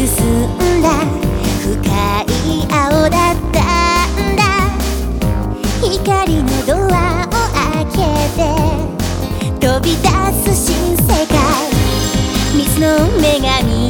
くすんだ深い青だったんだ。光のドアを開けて飛び出す新世界。水の女神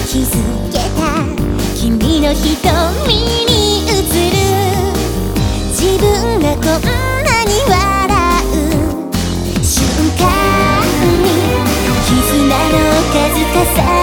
気づけた。君の瞳に映る。自分がこんなに笑う。瞬間に絆の数重ね